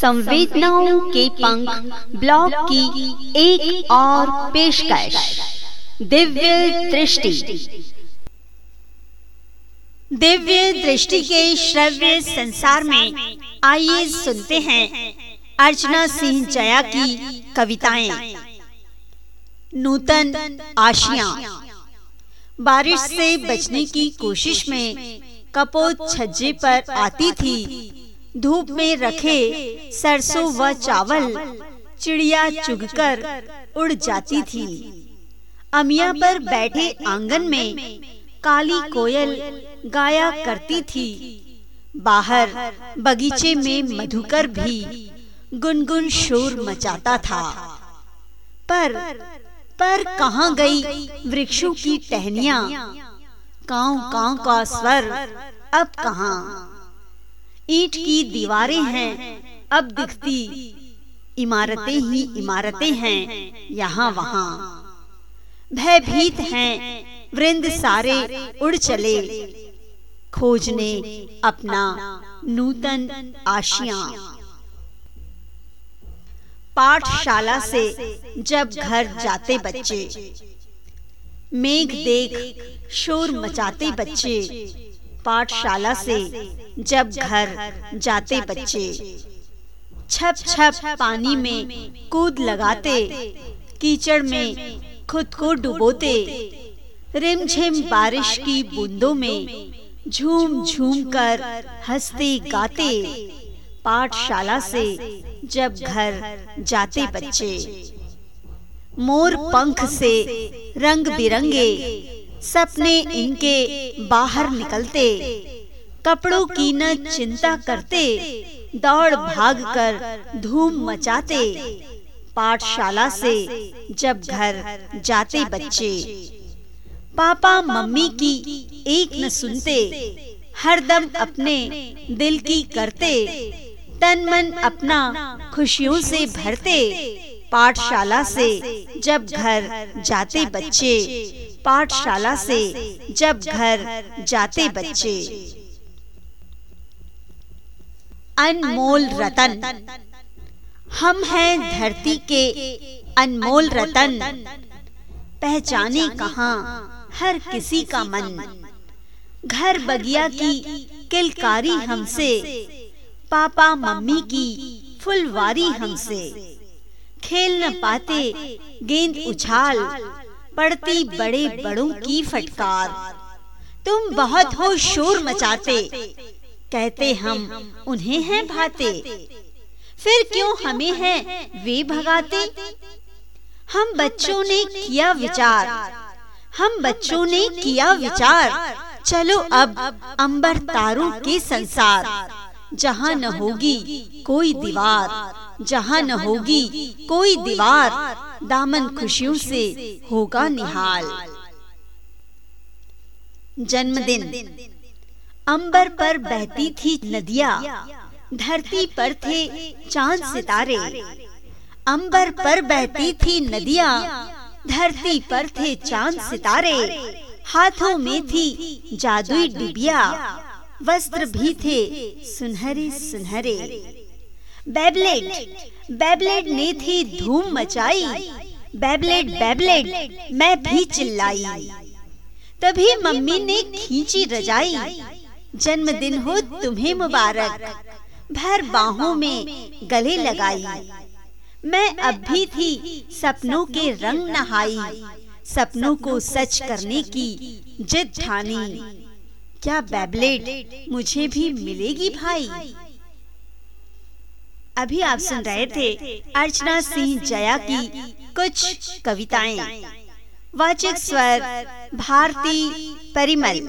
संवेदनाओं के पंख ब्लॉग की एक और पेशकश। दिव्य दृष्टि। दिव्य दृष्टि के श्रव्य संसार में आइए सुनते हैं अर्चना सिंह जया की कविताएँ। नूतन आशिया। बारिश से बचने की कोशिश में कपोत छज्जे पर आती थी धूप में रखे सरसों व चावल चिड़िया चुगकर उड़ जाती थी। अमिया पर बैठे आँगन में काली कोयल गाया करती थी। बाहर बगीचे में मधुकर भी गुनगुन शोर मचाता था। पर पर कहाँ गई वृक्षों की टहनिया? काव काव का स्वर अब कहाँ? ईट की दीवारें हैं। अब दिखती इमारतें ही इमारतें हैं यहाँ वहाँ। भयभीत हैं। वृंद सारे उड़ चले। खोजने अपना नूतन आशिया। पाठशाला से जब घर जाते बच्चे। मेघ देख शोर मचाते बच्चे। पाठशाला से जब घर जाते बच्चे। छप छप पानी में कूद लगाते, कीचड़ में खुद को डुबोते। रिमझिम बारिश की बूंदों में झूम झूम कर हँसते गाते। पाठशाला से जब घर जाते बच्चे। मोर पंख से रंग बिरंगे सपने इनके बाहर निकलते, कपड़ों की न चिंता करते, दौड़ भाग कर धूम मचाते। पाठशाला से जब घर जाते बच्चे, पापा मम्मी की एक न सुनते, हरदम अपने दिल की करते तन मन अपना खुशियों से भरते। पाठशाला से जब घर जाते बच्चे पाठशाला से जब घर जाते बच्चे। अनमोल रतन। हम हैं धरती के अनमोल रतन। पहचाने कहाँ हर किसी का मन। घर बगिया की किलकारी हमसे। पापा मम्मी की फुलवारी हमसे। खेल न पाते, गेंद उछाल। पड़ती बड़े बड़ों की फटकार। तुम बहुत हो शोर मचाते। कहते हम उन्हें हैं भाते। फिर क्यों हमें हैं वे भगाते? हम बच्चों ने किया विचार। हम बच्चों ने किया विचार। चलो अब अंबर तारों के संसार। जहाँ न होगी कोई दीवार। जहाँ न होगी कोई दीवार। दामन खुशियों से होगा निहाल। जन्मदिन। अंबर पर बहती थी नदिया। धरती पर थे चाँद सितारे। अंबर पर बहती थी नदिया। धरती पर थे चाँद सितारे। हाथों में थी जादुई डिबिया। वस्त्र भी थे सुनहरे सुनहरे। बेबलेट बेबलेट ने थी धूम मचाई। बेबलेट बेबलेट मैं भी चिल्लाई। तभी मम्मी ने खींची रजाई। जन्मदिन हो तुम्हें मुबारक। भर बाहों में गले लगाई। मैं अब भी थी सपनों के रंग नहाई। सपनों को सच करने की जिद ठानी। क्या बेबलेट मुझे भी मिलेगी भाई? अभी आप सुन रहे थे अर्चना सिंह जया की कुछ कविताएँ। वाचक स्वर भारती परिमल।